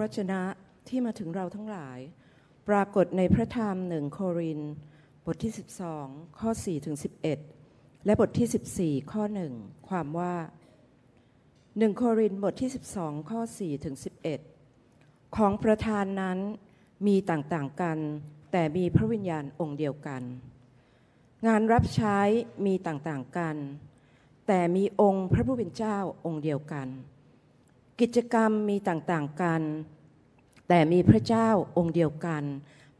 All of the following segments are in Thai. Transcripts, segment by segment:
ระวจนะที่มาถึงเราทั้งหลาย ปรากฏในพระธรรมหนึ่งโคริน บทที่ 12 ข้อ4ถึง11 และบทที่ 14 ข้อหนึ่งความว่าหนึ่งโคริน บทที่ 12 ข้อ4ถึง11 ของประธานนั้นมีต่างๆกัน แต่มีพระวิญญาณองค์เดียวกัน งานรับใช้มีต่างๆกัน แต่มีองค์พระผู้เป็นเจ้าองค์เดียวกัน กิจกรรมมีต่างๆกัน แต่มีพระเจ้าองค์เดียวกัน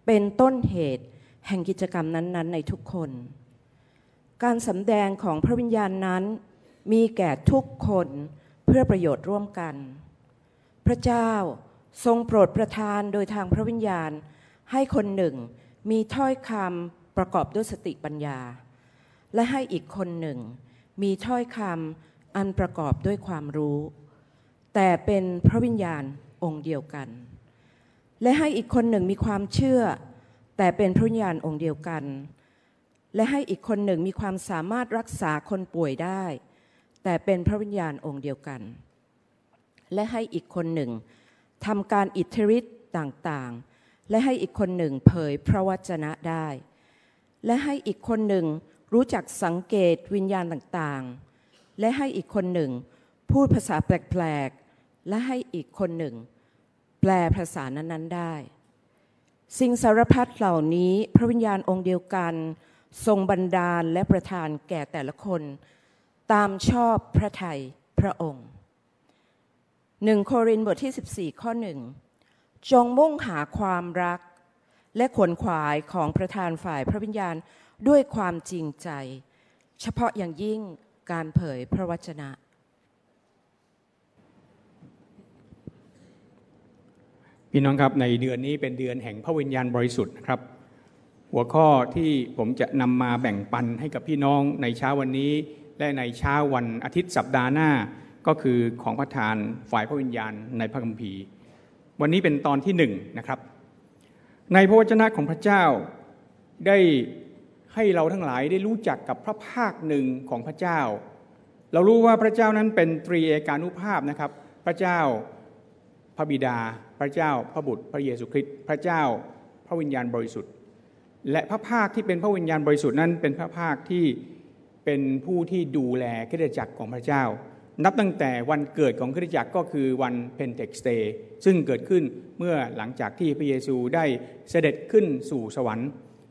เป็นต้นเหตุแห่งกิจกรรมนั้นๆ ในทุกคน การสำแดงของพระวิญญาณนั้น มีแก่ทุกคนเพื่อประโยชน์ร่วมกัน พระเจ้าทรงโปรดประทานโดยทางพระวิญญาณ ให้คนหนึ่งมีถ้อยคำประกอบด้วยสติปัญญา และให้อีกคนหนึ่ง มีถ้อยคำอันประกอบด้วยความรู้ แต่เป็นพระวิญญาณองค์เดียวกัน และให้อีกคนหนึ่งมีความเชื่อ แต่เป็นพระวิญญาณองค์เดียวกัน และให้อีกคนหนึ่งมีความสามารถรักษาคนป่วยได้ แต่เป็นพระวิญญาณองค์เดียวกัน และให้อีกคนหนึ่งทำการอิทธิฤทธิ์ต่างๆ และให้อีกคนหนึ่งเผยพระวจนะได้ และให้อีกคนหนึ่งรู้จักสังเกตวิญญาณต่างๆ และให้อีกคนหนึ่งพูดภาษาแปลก และให้อีกคนหนึ่ง แปลภาษานั้นๆได้ สิ่งสารพัดเหล่านี้พระวิญญาณองค์เดียวกัน ทรงบันดาลและประทานแก่แต่ละคน ตามชอบพระทัยพระองค์หนึ่งโครินบทที่ 14 ข้อหนึ่งจงมุ่งหาความรัก และขวนขวายของประธานฝ่ายพระวิญญาณด้วยความจริงใจ เฉพาะอย่างยิ่งการเผยพระวจนะ พี่น้องครับในเดือนนี้เป็นเดือนแห่งพระวิญญาณบริสุทธิ์นะครับ หัวข้อที่ผมจะนำมาแบ่งปันให้กับพี่น้องในเช้าวันนี้ และในเช้าวันอาทิตย์สัปดาห์หน้าก็คือของประธานฝ่ายพระวิญญาณในพระคัมภีร์ วันนี้เป็นตอนที่หนึ่งนะครับ ในพระวจนะของพระเจ้าได้ให้เราทั้งหลายได้รู้จักกับพระภาคหนึ่งของพระเจ้า เรารู้ว่าพระเจ้านั้นเป็นตรีเอกานุภาพนะครับ พระเจ้า ระบิดา พระเจ้า พระบุตร พระเยซูคริสต์ พระเจ้า พระวิญญาณบริสุทธิ์ และพระภาคที่เป็นพระวิญญาณบริสุทธิ์นั้นเป็นพระภาคที่เป็นผู้ที่ดูแลคริสตจักรของพระเจ้า นับตั้งแต่วันเกิดของคริสตจักรก็คือวัน Pentecost Day ซึ่งเกิดขึ้นเมื่อหลังจากที่พระเยซูได้เสด็จขึ้นสู่สวรรค์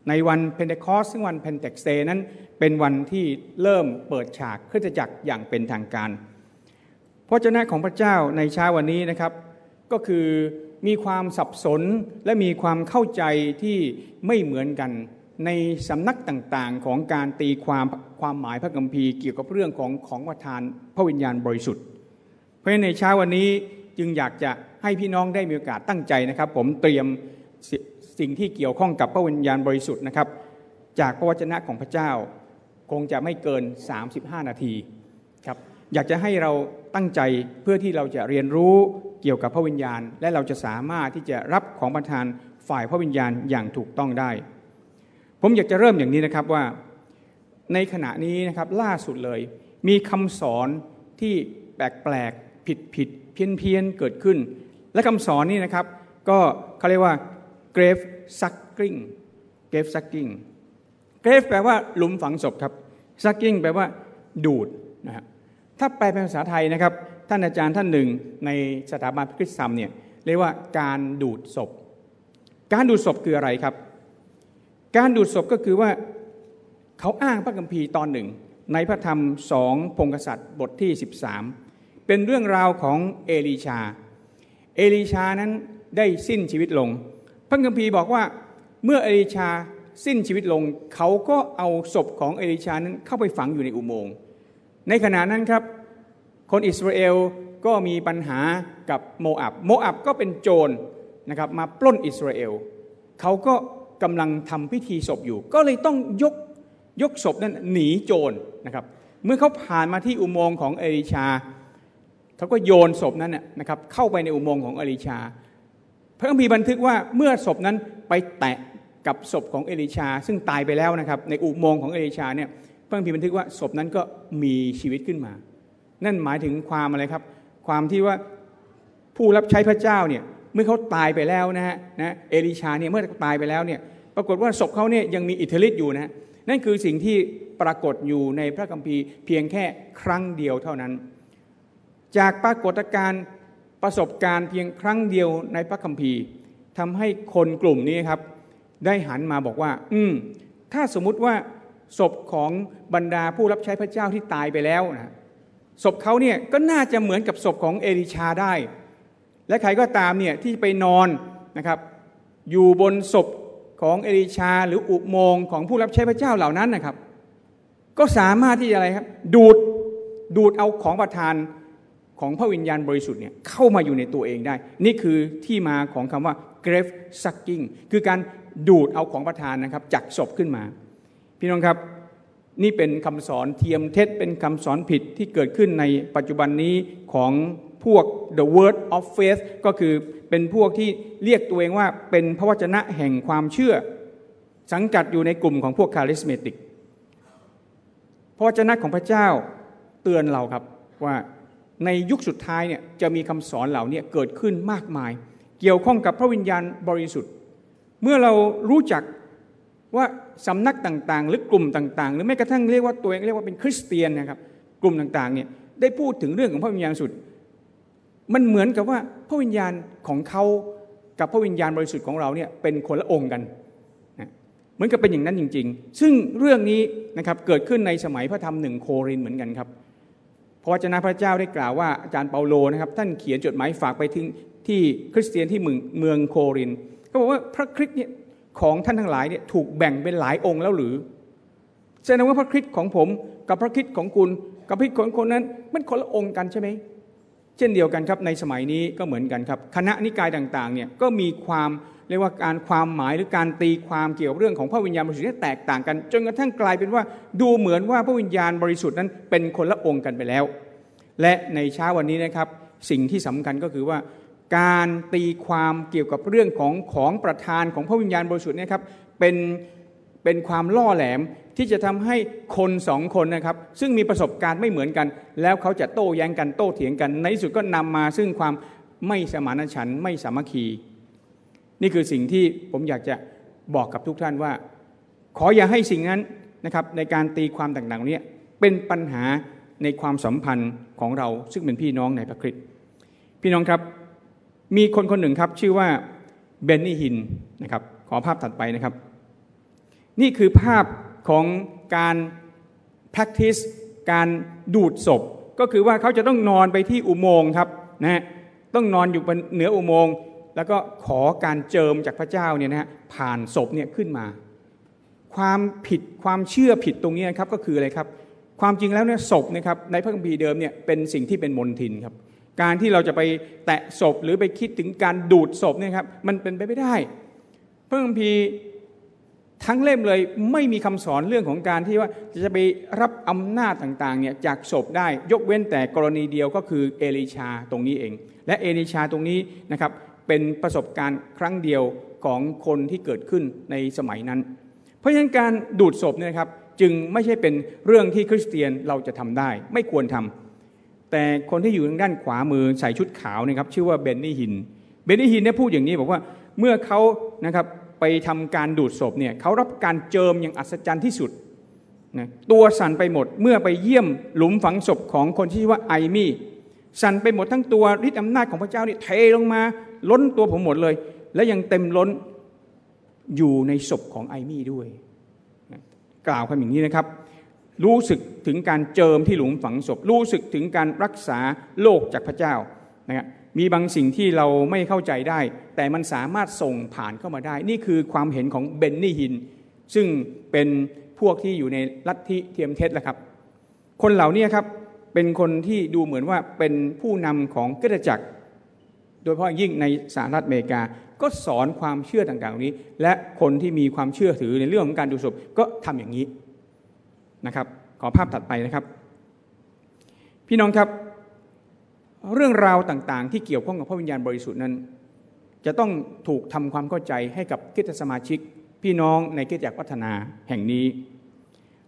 ในวัน Pentecost ซึ่งวัน Pentecost Day นั้นเป็นวันที่เริ่มเปิดฉากคริสตจักรอย่างเป็นทางการพระวจนะของพระเจ้าในเช้าวันนี้นะครับ ก็คือมีความสับสนและมีความเข้าใจที่ไม่เหมือนกัน ในสำนักต่างๆของการตีความความหมายพระคัมภีร์เกี่ยวกับเรื่องของของประทานพระวิญญาณบริสุทธิ์ เพราะในเช้าวันนี้จึงอยากจะให้พี่น้องได้มีโอกาสตั้งใจนะครับ ผมเตรียมสิ่งที่เกี่ยวข้องกับพระวิญญาณบริสุทธิ์นะครับ จากพระวจนะของพระเจ้าคงจะไม่เกิน 35 นาที อยากจะให้เราตั้งใจเพื่อที่เราจะเรียนรู้เกี่ยวกับพระวิญญาณ และเราจะสามารถที่จะรับของประทานฝ่ายพระวิญญาณอย่างถูกต้องได้ ผมอยากจะเริ่มอย่างนี้นะครับว่า ในขณะนี้นะครับล่าสุดเลย มีคำสอนที่แปลกๆผิดผิดเพี้ยนเพียนเกิดขึ้น และคำสอนนี้นะครับ ก็เขาเรียกว่า grave sucking grave sucking grave แปลว่าหลุมฝังศพครับ sucking แปลว่าดูดนะฮะ ถ้าแปลเป็นภาษาไทยนะครับ ท่านอาจารย์ท่านหนึ่งในสถาบันพระคริสธรรมเนี่ยเรียกว่าการดูดศพ การดูดศพคืออะไรครับ การดูดศพก็คือว่าเขาอ้างพระคัมภีร์ตอนหนึ่ง ในพระธรรมสองพงกษัตริย์บทที่ 13 เป็นเรื่องราวของเอลีชา เอลีชานั้นได้สิ้นชีวิตลง พระคัมภีร์บอกว่าเมื่อเอลีชาสิ้นชีวิตลง เขาก็เอาศพของเอลิชานั้นเข้าไปฝังอยู่ในอุโมงค์ ในขณะนั้นครับ คนอิสราเอลก็มีปัญหากับโมอับ โมอับก็เป็นโจรนะครับมาปล้นอิสราเอลเขาก็กำลังทำพิธีศพอยู่ ก็เลยต้องยกยกศพนั้นหนีโจรนะครับ เมื่อเขาผ่านมาที่อุโมงค์ของเอลิชาเขาก็โยนศพนั้นนะครับเข้าไปในอุโมงค์ของเอลิชา พระคัมภีร์บันทึกว่าเมื่อศพนั้นไปแตะกับศพของเอลิชา ซึ่งตายไปแล้วนะครับในอุโมงค์ของเอลิชาเนี่ย พระคัมภีร์บันทึกว่าศพนั้นก็มีชีวิตขึ้นมา นั่นหมายถึงความอะไรครับ ความที่ว่าผู้รับใช้พระเจ้าเนี่ยเมื่อเขาตายไปแล้วนะฮะนะเอลิชาเนี่ยเมื่อตายไปแล้วเนี่ยปรากฏว่าศพเขาเนี่ยยังมีอิทธิฤทธิ์อยู่นะนั่นคือสิ่งที่ปรากฏอยู่ในพระคัมภีร์เพียงแค่ครั้งเดียวเท่านั้น จากปรากฏการณ์ประสบการณ์เพียงครั้งเดียวในพระคัมภีร์ทำให้คนกลุ่มนี้ครับ ได้หันมาบอกว่า อืมถ้าสมมุติว่า ศพของบรรดาผู้รับใช้พระเจ้าที่ตายไปแล้วนะศพเขาเนี่ยก็น่าจะเหมือนกับศพของเอลิชาได้ และใครก็ตามเนี่ยที่ไปนอนนะครับอยู่บนศพของเอลิชาหรืออุโมงค์ของผู้รับใช้พระเจ้าเหล่านั้นนะครับ ก็สามารถที่จะอะไรครับดูดดูดเอาของประทานของพระวิญญาณบริสุทธิ์เนี่ยเข้ามาอยู่ในตัวเองได้ นี่คือที่มาของคำว่า grave sucking คือการดูดเอาของประทานนะครับจากศพขึ้นมา พี่น้องครับนี่เป็นคำสอนเทียมเท็จเป็นคำสอนผิดที่เกิดขึ้นในปัจจุบันนี้ของพวก the word of faith ก็คือเป็นพวกที่เรียกตัวเองว่าเป็นพระวจนะแห่งความเชื่อ สังกัดอยู่ในกลุ่มของพวกคาริสเมติกพระวจนะของพระเจ้าเตือนเราครับว่าในยุคสุดท้ายเนี่ยจะมีคำสอนเหล่านี้เกิดขึ้นมากมาย เกี่ยวข้องกับพระวิญญาณบริสุทธิ์ เมื่อเรารู้จัก ว่าสำนักต่างๆ หรือกลุ่มต่างๆ หรือแม้กระทั่งเรียกว่าตัวเองเรียกว่าเป็นคริสเตียนนะครับกลุ่มต่างๆเนี่ยได้พูดถึงเรื่องของพระวิญญาณสุด มันเหมือนกับว่าพระวิญญาณของเขากับพระวิญญาณบริสุทธิ์ของเราเนี่ยเป็นคนละองค์กันเหมือนกับเป็นอย่างนั้นจริง ๆ ซึ่งเรื่องนี้นะครับเกิดขึ้นในสมัยพระธรรมหนึ่งโครินธ์เหมือนกันครับพระวจนะพระเจ้าได้กล่าวว่าอาจารย์เปาโลนะครับท่านเขียนจดหมายฝากไปถึงที่คริสเตียนที่เมืองเมืองโครินธ์ก็บอกว่าพระคริสต์เนี่ย ของท่านทั้งหลายเนี่ยถูกแบ่งเป็นหลายองค์แล้วหรือแสดงว่าพระคริสต์ของผม กับพระคริสต์ของคุณ กับพระคริสต์ของคนนั้นมันคนละองค์กันใช่ไหมเช่นเดียวกันครับในสมัยนี้ก็เหมือนกันครับ คณะนิกายต่างๆเนี่ยก็มีความเรียกว่าการความหมายหรือการตีความเกี่ยวกับเรื่องของพระวิญญาณบริสุทธิ์แตกต่างกัน จนกระทั่งกลายเป็นว่าดูเหมือนว่าพระวิญญาณบริสุทธิ์นั้นเป็นคนละองค์กันไปแล้ว และในเช้าวันนี้นะครับสิ่งที่สำคัญก็คือว่า การตีความเกี่ยวกับเรื่องของของประธานของพระวิญญาณบริสุทธิ์เนี่ยครับเป็นเป็นความล่อแหลมที่จะทำให้คนสองคนนะครับ ซึ่งมีประสบการณ์ไม่เหมือนกัน แล้วเขาจะโต้แย้งกันโต้เถียงกัน ในที่สุดก็นำมาซึ่งความไม่สมานฉันท์ไม่สามัคคี นี่คือสิ่งที่ผมอยากจะบอกกับทุกท่านว่า ขออย่าให้สิ่งนั้นนะครับในการตีความต่างๆนี้เป็นปัญหาในความสัมพันธ์ของเราซึ่งเป็นพี่น้องในพระคริสต์พี่น้องครับ มีคนคนหนึ่งครับชื่อว่าเบนนี่ฮินนะครับขอภาพถัดไปนะครับ นี่คือภาพของการ practice การดูดศพ ก็คือว่าเขาจะต้องนอนไปที่อุโมงค์ครับนะต้องนอนอยู่บนเหนืออุโมงค์แล้วก็ขอการเจิมจากพระเจ้าเนี่ยนะฮะผ่านศพเนี่ยขึ้นมา ความผิดความเชื่อผิดตรงนี้นะครับก็คืออะไรครับ ความจริงแล้วเนี่ยศพนะครับในพระคัมภีร์เดิมเนี่ยเป็นสิ่งที่เป็นมนทินครับ การที่เราจะไปแตะศพหรือไปคิดถึงการดูดศพเนี่ยครับมันเป็นไปไม่ได้ พระคัมภีร์ทั้งเล่มเลยไม่มีคำสอนเรื่องของการที่ว่าจะไปรับอำนาจต่างๆเนี่ยจากศพได้ยกเว้นแต่กรณีเดียวก็คือเอลิชาตรงนี้เอง และเอลิชาตรงนี้นะครับเป็นประสบการณ์ครั้งเดียวของคนที่เกิดขึ้นในสมัยนั้น เพราะฉะนั้นการดูดศพเนี่ยครับจึงไม่ใช่เป็นเรื่องที่คริสเตียนเราจะทำได้ ไม่ควรทำ แต่คนที่อยู่ทางด้านขวามือใส่ชุดขาวนะครับชื่อว่าเบนนี่ฮิน เบนนี่ฮินเนี่ยพูดอย่างนี้บอกว่าเมื่อเขานะครับไปทำการดูดศพเนี่ยเขารับการเจิมอย่างอัศจรรย์ที่สุดนะตัวสั่นไปหมดเมื่อไปเยี่ยมหลุมฝังศพของคนที่ชื่อว่าไอมี่สั่นไปหมดทั้งตัวฤทธิ์อำนาจของพระเจ้านี่เทลงมาล้นตัวผมหมดเลย และยังเต็มล้นอยู่ในศพของไอมี่ด้วย กล่าวคำอย่างนี้นะครับ รู้สึกถึงการเจิมที่หลุมฝังศพ รู้สึกถึงการรักษาโลกจากพระเจ้านะครับมีบางสิ่งที่เราไม่เข้าใจได้ แต่มันสามารถส่งผ่านเข้ามาได้ นี่คือความเห็นของเบนนี่ฮิน ซึ่งเป็นพวกที่อยู่ในลัทธิเทียมเท็จแหละครับ คนเหล่านี้ครับเป็นคนที่ดูเหมือนว่าเป็นผู้นำของกิจจักร โดยเฉพาะยิ่งในสหรัฐอเมริกาก็สอนความเชื่อต่างๆนี้ และคนที่มีความเชื่อถือในเรื่องของการดูศพก็ทำอย่างนี้ นะครับ ขอภาพถัดไปนะครับ พี่น้องครับ เรื่องราวต่างๆ ที่เกี่ยวข้องกับพระวิญญาณบริสุทธิ์นั้น จะต้องถูกทำความเข้าใจให้กับกิจสมาชิก พี่น้องในกิจจักรวัฒนาแห่งนี้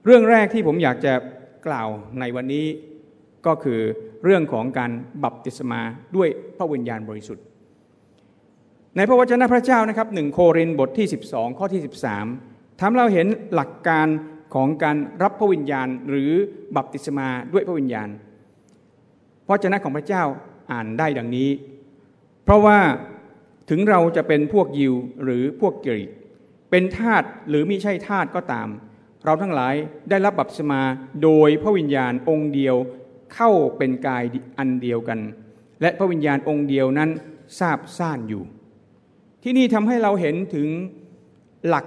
เรื่องแรกที่ผมอยากจะกล่าวในวันนี้ก็คือเรื่องของการบัพติศมาด้วยพระวิญญาณบริสุทธิ์ ในพระวจนะพระเจ้านะครับหนึ่งโครินบทที่ 12 ข้อที่ 13ทำเราเห็นหลักการ ของการรับพระวิญญาณหรือบัพติศมาด้วยพระวิญญาณ เพราะวจนะของพระเจ้าอ่านได้ดังนี้ เพราะว่าถึงเราจะเป็นพวกยิวหรือพวกกรีก เป็นทาสหรือมิใช่ทาสก็ตาม เราทั้งหลายได้รับบัพติศมาโดยพระวิญญาณองค์เดียวเข้าเป็นกายอันเดียวกัน และพระวิญญาณองค์เดียวนั้นทราบซ่านอยู่ ที่นี่ทำให้เราเห็นถึงหลัก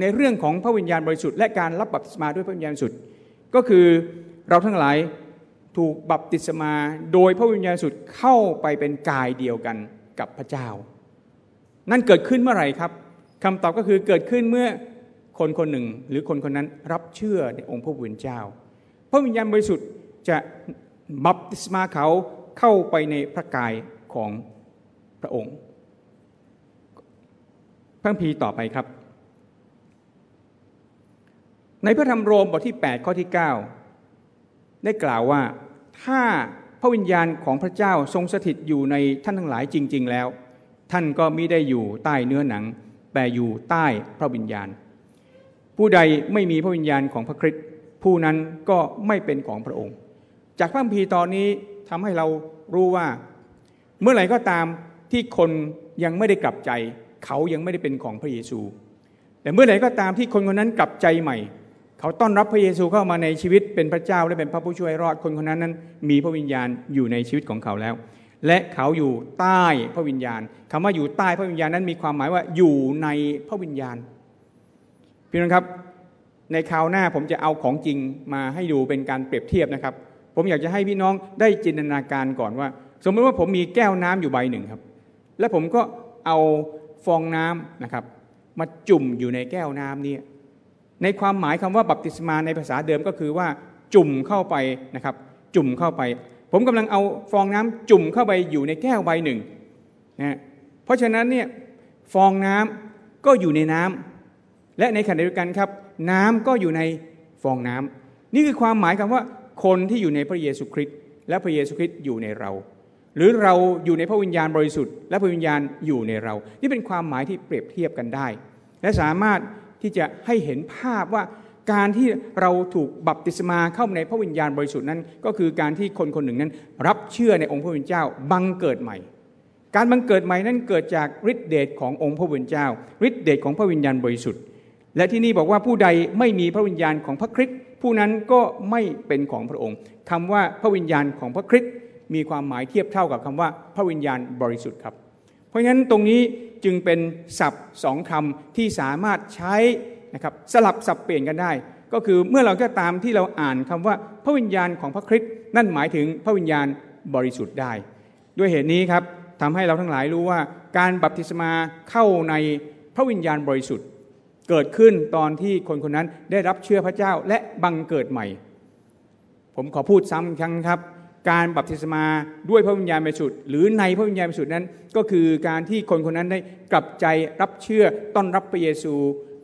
ในเรื่องของพระวิญญาณบริสุทธิ์และการรับบัพติศมาด้วยพระวิญญาณสุดก็คือเราทั้งหลายถูกบัพติศมาโดยพระวิญญาณสุดเข้าไปเป็นกายเดียวกันกับพระเจ้า นั่นเกิดขึ้นเมื่อไหร่ครับคำตอบก็คือเกิดขึ้นเมื่อคนคนหนึ่งหรือคนคนนั้นรับเชื่อในองค์พระผู้เป็นเจ้า พระวิญญาณบริสุทธิ์จะบัพติศมาเขาเข้าไปในพระกายของพระองค์พระพีต่อไปครับ ในพระธรรมโรมบทที่ 8 ข้อที่ 9 ได้กล่าวว่าถ้าพระวิญญาณของพระเจ้าทรงสถิตอยู่ในท่านทั้งหลายจริง ๆ แล้ว ท่านก็มิได้อยู่ใต้เนื้อหนังแต่อยู่ใต้พระวิญญาณ ผู้ใดไม่มีพระวิญญาณของพระคริสต์ผู้นั้นก็ไม่เป็นของพระองค์ จากพระคัมภีร์ตอนนี้ทำให้เรารู้ว่า เมื่อไหร่ก็ตามที่คนยังไม่ได้กลับใจ เขายังไม่ได้เป็นของพระเยซู แต่เมื่อไหร่ก็ตามที่คนคนนั้นกลับใจใหม่ เขาต้อนรับพระเยซูเข้ามาในชีวิตเป็นพระเจ้าและเป็นพระผู้ช่วยรอดคนคนนั้นนั้น มีพระวิญญาณอยู่ในชีวิตของเขาแล้ว และเขาอยู่ใต้พระวิญญาณคำว่าอยู่ใต้พระวิญญาณนั้นมีความหมายว่าอยู่ในพระวิญญาณพี่น้องครับ ในคราวหน้าผมจะเอาของจริงมาให้ดูเป็นการเปรียบเทียบนะครับ ผมอยากจะให้พี่น้องได้จินตนาการก่อนว่า สมมติว่าผมมีแก้วน้ำอยู่ใบหนึ่งครับ และผมก็เอาฟองน้ำนะครับ มาจุ่มอยู่ในแก้วน้ำนี้ ในความหมายคำว่าบัพติศมาในภาษาเดิมก็คือว่าจุ่มเข้าไปนะครับ จุ่มเข้าไป ผมกำลังเอาฟองน้ำจุ่มเข้าไปอยู่ในแก้วใบหนึ่งนะเพราะฉะนั้นเนี่ยฟองน้ำก็อยู่ในน้ำและในขณะเดียวกันครับ น้ำก็อยู่ในฟองน้ำนี่คือความหมายคำว่าคนที่อยู่ในพระเยซูคริสต์และพระเยซูคริสต์อยู่ในเรา หรือเราอยู่ในพระวิญญาณบริสุทธิ์ และพระวิญญาณอยู่ในเรา นี่เป็นความหมายที่เปรียบเทียบกันได้ และสามารถ ที่จะให้เห็นภาพว่าการที่เราถูกบัพติศมาเข้าในพระวิญญาณบริสุทธิ์นั้น ก็คือการที่คนคนหนึ่งนั้น รับเชื่อในองค์พระผู้เป็นเจ้าบังเกิดใหม่ การบังเกิดใหม่นั้นเกิดจากฤทธิเดชขององค์พระผู้เป็นเจ้าฤทธิเดชของพระวิญญาณบริสุทธิ์ และที่นี่บอกว่าผู้ใดไม่มีพระวิญญาณของพระคริสต์ผู้นั้นก็ไม่เป็นของพระองค์คำว่าพระวิญญาณของพระคริสต์มีความหมายเทียบเท่ากับคำว่าพระวิญญาณบริสุทธิ์ครับ เพราะฉะนั้นตรงนี้ จึงเป็นศัพท์สองคำที่สามารถใช้นะครับสลับสับเปลี่ยนกันได้ ก็คือเมื่อเราก็ตามที่เราอ่านคำว่าพระวิญญาณของพระคริสต์นั่นหมายถึงพระวิญญาณบริสุทธิ์ได้ ด้วยเหตุนี้ครับทำให้เราทั้งหลายรู้ว่าการบัพติศมาเข้าในพระวิญญาณบริสุทธิ์ เกิดขึ้นตอนที่คนคนนั้นได้รับเชื่อพระเจ้าและบังเกิดใหม่ ผมขอพูดซ้ำครั้งครับ การบัพติศมาด้วยพระวิญญาณบริสุทธิ์หรือในพระวิญญาณบริสุทธิ์นั้น ก็คือการที่คนคนนั้นได้กลับใจรับเชื่อต้อนรับพระเยซู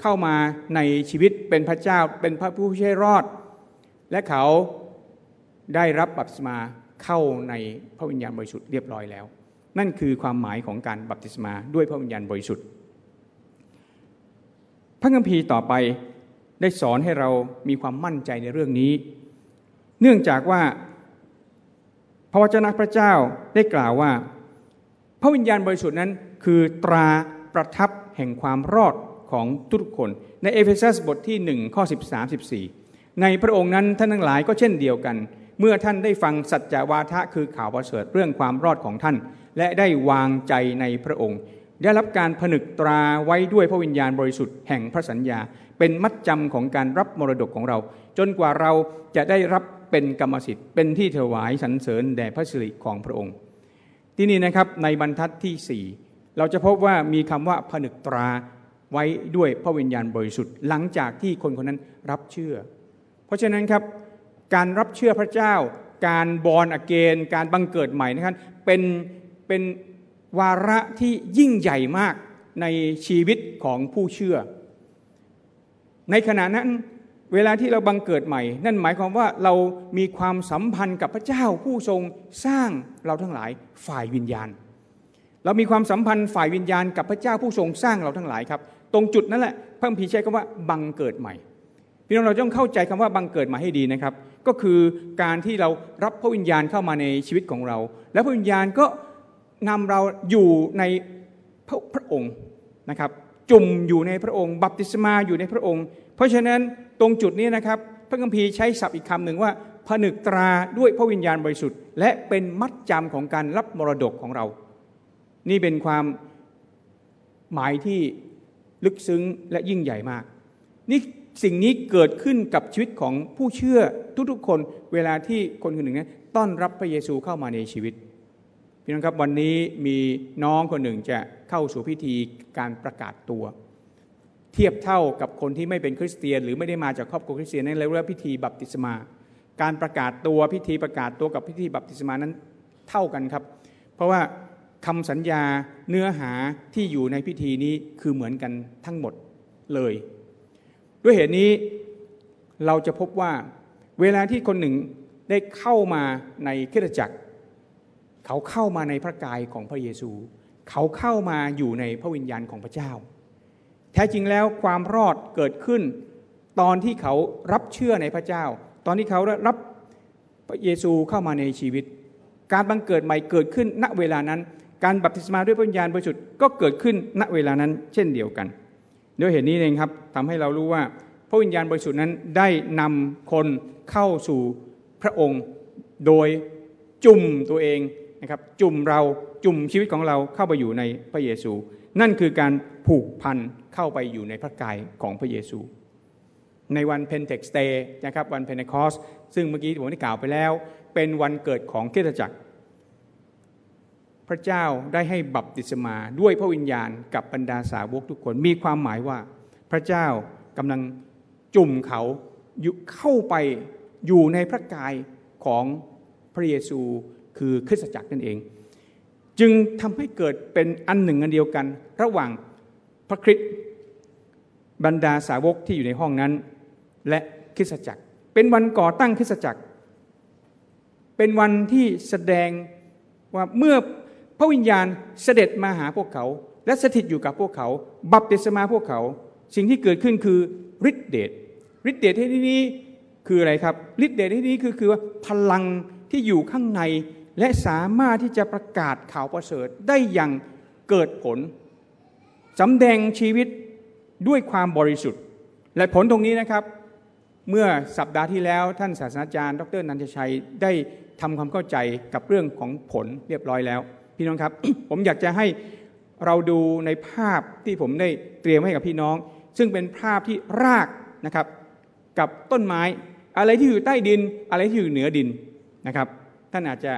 เข้ามาในชีวิตเป็นพระเจ้าเป็นพระผู้ช่วยรอด และเขาได้รับบัพติศมาเข้าในพระวิญญาณบริสุทธิ์เรียบร้อยแล้ว นั่นคือความหมายของการบัพติศมาด้วยพระวิญญาณบริสุทธิ์ พระคัมภีร์ต่อไปได้สอนให้เรามีความมั่นใจในเรื่องนี้ เนื่องจากว่า ระวจนะพระเจ้าได้กล่าวว่า พระวิญญาณบริสุทธิ์นั้น คือตราประทับแห่งความรอดของทุกคนในเอเฟซัสบทที่1ข้อ13 14 ในพระองค์นั้นท่านทั้งหลายก็เช่นเดียวกัน เมื่อท่านได้ฟังสัจจวาทะคือข่าวประเสริฐเรื่องความรอดของท่าน และได้วางใจในพระองค์ ได้รับการผนึกตราไว้ด้วยพระวิญญาณบริสุทธิ์แห่งพระสัญญา เป็นมัดจำของการรับมรดกของเรา จนกว่าเราจะได้รับ เป็นกรรมสิทธิ์ เป็นที่ถวายสรรเสริญแด่พระสิริของพระองค์ ที่นี่นะครับในบรรทัดที่ 4 เราจะพบว่ามีคำว่าผนึกตราไว้ด้วยพระวิญญาณบริสุทธิ์ หลังจากที่คนคนนั้นรับเชื่อ เพราะฉะนั้นครับการรับเชื่อพระเจ้า การบอนอเกนการบังเกิดใหม่นะครับเป็นเป็นวาระที่ยิ่งใหญ่มากในชีวิตของผู้เชื่อ ในขณะนั้น เวลาที่เราบังเกิดใหม่ นั่นหมายความว่าเรามีความสัมพันธ์กับพระเจ้าผู้ทรงสร้างเราทั้งหลายฝ่ายวิญญาณ เรามีความสัมพันธ์ฝ่ายวิญญาณกับพระเจ้าผู้ทรงสร้างเราทั้งหลายครับ ตรงจุดนั้นแหละพระคัมภีใช้คำว่าบังเกิดใหม่พี่น้องเราต้องเข้าใจคำว่าบังเกิดใหม่ให้ดีนะครับ ก็คือการที่เรารับพระวิญญาณเข้ามาในชีวิตของเรา แล้วพระวิญญาณก็นำเราอยู่ในพระพระองค์นะครับ จุ่มอยู่ในพระองค์ บัพติศมาอยู่ในพระองค์ เพราะฉะนั้น ตรงจุดนี้นะครับ พระคัมภีร์ใช้ศัพท์อีกคำหนึ่งว่าผนึกตราด้วยพระวิญญาณบริสุทธิ์ และเป็นมัดจำของการรับมรดกของเรา นี่เป็นความหมายที่ลึกซึ้งและยิ่งใหญ่มาก นี่สิ่งนี้เกิดขึ้นกับชีวิตของผู้เชื่อทุกๆ คนเวลาที่คนคนหนึ่งนั้นต้อนรับพระเยซูเข้ามาในชีวิตพี่น้องครับวันนี้มีน้องคนหนึ่งจะเข้าสู่พิธีการประกาศตัว เทียบเท่ากับคนที่ไม่เป็นคริสเตียน หรือไม่ได้มาจากครอบครัวคริสเตียนนั่นเรียกว่าพิธีบัพติศมา การประกาศตัวพิธีประกาศตัวกับพิธีบัพติศมานั้นเท่ากันครับ เพราะว่าคำสัญญาเนื้อหาที่อยู่ในพิธีนี้คือเหมือนกันทั้งหมดเลย ด้วยเหตุนี้เราจะพบว่าเวลาที่คนหนึ่งได้เข้ามาในคริสตจักร เขาเข้ามาในพระกายของพระเยซู เขาเข้ามาอยู่ในพระวิญญาณของพระเจ้า แท้จริงแล้วความรอดเกิดขึ้น ตอนที่เขารับเชื่อในพระเจ้า ตอนที่เขารับพระเยซูเข้ามาในชีวิต การบังเกิดใหม่เกิดขึ้นณเวลานั้น การบัพติศมาด้วยพระวิญญาณบริสุทธิ์ก็เกิดขึ้นณเวลานั้น เช่นเดียวกันด้วยเหตุนี้เองครับทำให้เรารู้ว่าพระวิญญาณบริสุทธิ์นั้นได้นำคนเข้าสู่พระองค์โดยจุ่มตัวเองนะครับจุ่มเราจุ่มชีวิตของเราเข้าไปอยู่ในพระเยซู นั่นคือการผูกพัน เข้าไปอยู่ในพระกายของพระเยซู ในวัน Pentecost Day นะครับวัน Pentecost ซึ่งเมื่อกี้ผมได้กล่าวไปแล้ว เป็นวันเกิดของคริสตจักร พระเจ้าได้ให้บัพติศมาด้วยพระวิญญาณกับบรรดาสาวกทุกคนมีความหมายว่าพระเจ้ากำลังจุ่มเขาเข้าไปอยู่ในพระกายของพระเยซูคือคริสตจักรนั่นเอง จึงทำให้เกิดเป็นอันหนึ่งอันเดียวกัน ระหว่าง พระคริสต์บรรดาสาวกที่อยู่ในห้องนั้น และคริสตจักร เป็นวันก่อตั้งคริสตจักร เป็นวันที่แสดงว่าเมื่อพระวิญญาณเสด็จมาหาพวกเขา และสถิตอยู่กับพวกเขา บัพติศมาพวกเขา สิ่งที่เกิดขึ้นคือฤทธิเดชฤทธิเดชที่นี้คืออะไรครับฤทธิเดชที่นี้คือคือว่าพลังที่อยู่ข้างในและสามารถที่จะประกาศข่าวประเสริฐได้อย่างเกิดผล สำแดงชีวิตด้วยความบริสุทธิ์ และผลตรงนี้นะครับ เมื่อสัปดาห์ที่แล้วท่านศาสตราจารย์ ดรนันทชัยได้ทำความเข้าใจกับเรื่องของผลเรียบร้อยแล้ว พี่น้องครับ ผมอยากจะให้เราดูในภาพที่ผมได้เตรียมให้กับพี่น้อง ซึ่งเป็นภาพที่รากนะครับกับต้นไม้อะไรที่อยู่ใต้ดินอะไรที่อยู่เหนือดินนะครับ ท่านอาจจะ